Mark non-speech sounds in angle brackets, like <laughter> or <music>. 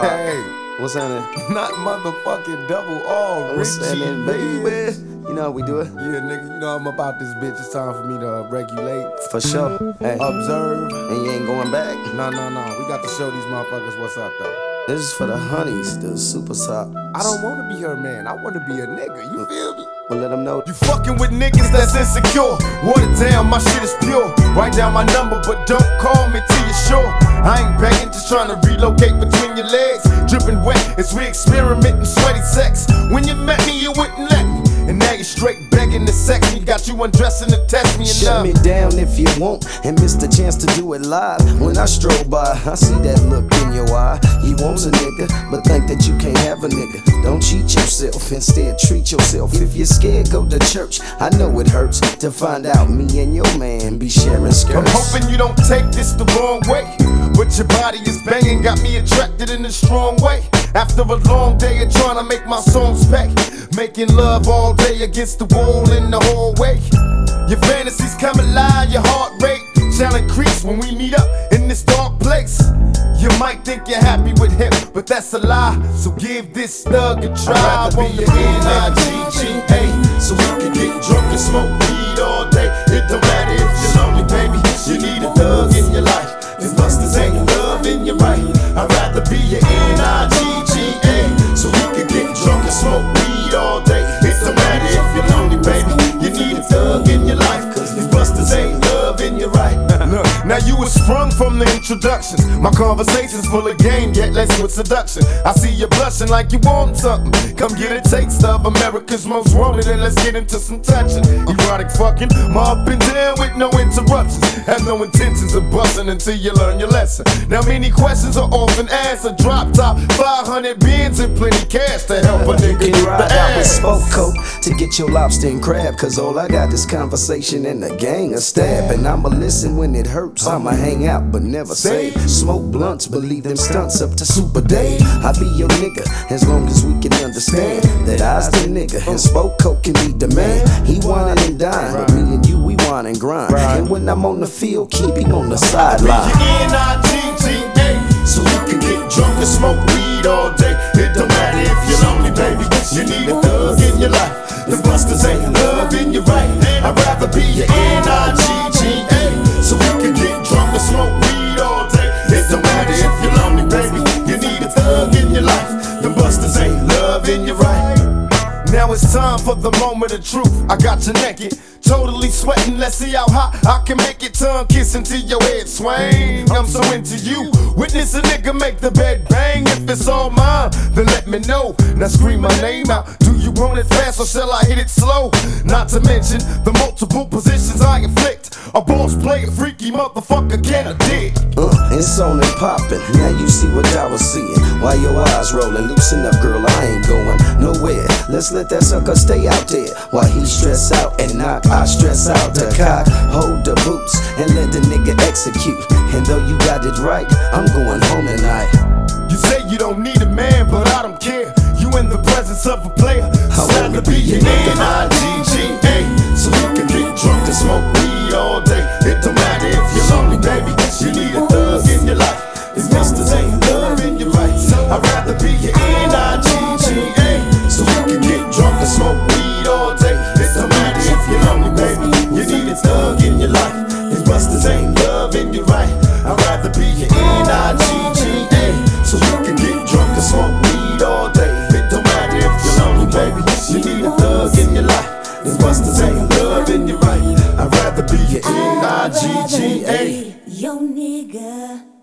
Pop. Hey, What's happening? <laughs> not motherfucking double. What's Richie, happening, baby? You know how we do it? Yeah, nigga, you know I'm about this bitch. It's time for me to uh, regulate, For sure. Hey, observe. and you ain't going back. No, no, no. We got to show these motherfuckers what's up, though. This is for the honeys, the super top. I don't want to be her man. I want to be a nigga. You feel me? Well, let them know. You fucking with niggas that's insecure. Water down, my shit is pure. Write down my number, but don't call me till you're sure. I ain't begging, just trying to relocate between your legs. Dripping wet as we experiment in sweaty sex. When you met me, you wouldn't let me. And now you're straight begging sex me. Got you undressing to test me and Shut me down if you won't and miss the chance to do it live. When I stroll by, I see that look in your eye. He wants a nigga, but think that you can't have a nigga. Don't cheat yourself, instead treat yourself. If you're scared, go to church. I know it hurts to find out me and your man be sharing skirts. I'm hoping you don't take this the wrong way. But your body is banging, got me attracted in a strong way. After a long day of trying to make my songs pay. Making love all day against the wall in the hallway. Your fantasies come alive, your heart rate shall increase when we meet up in this dark place. You might think you're happy with him, but that's a lie. So give this thug a try. I'd rather be your N-I-G-G-A So we can get drunk and smoke weed was sprung from the introductions. My conversation's full of game, yet less with seduction. I see you blushing like you want something. Come get a taste of America's most wanted, and let's get into some touching. Erotic fucking, up and down with no interruptions. Have no intentions of busting until you learn your lesson. Now many questions are often asked. A drop top, 500 Benz and plenty cash to help a nigga You get can ride out with ass. spoke coat to get your lobster and crab. Cause all I got is conversation and a gang of stab. And I'ma listen when it hurts. I'ma hang out but never say. Smoke blunts, believe them stunts up to Super Day. I be your nigga as long as we can understand that I's the nigga and spoke coke can be the man. He whining and dine, but me and you we whine and grind. And when I'm on the field, keep him on the sideline. N-I-G-G-A So we can get drunk and smoke weed all day It don't matter if you're lonely, baby You need a thug in your life The busters ain't time for the moment of truth. I got you naked, totally sweating. Let's see how hot I can make it. Tongue kissing to your head swing. I'm so into you. Witness a nigga make the bed bang. If it's all mine, then let me know. Now scream my name out. Do you want it fast or shall I hit it slow? Not to mention the multiple positions I inflict. A boss player, freaky motherfucker, can a dick. Uh, it's on and poppin'. Now you see what I was seeing. Why your eyes rollin'? Loosen up, girl. I ain't going. Let's let that sucker stay out there. While he stress out and knock, I stress out the cock. Hold the boots and let the nigga execute. And though you got it right, I'm going home tonight. You say you don't need a man, but I don't care. You in the presence of a player. I rather be your nigga. Nigga.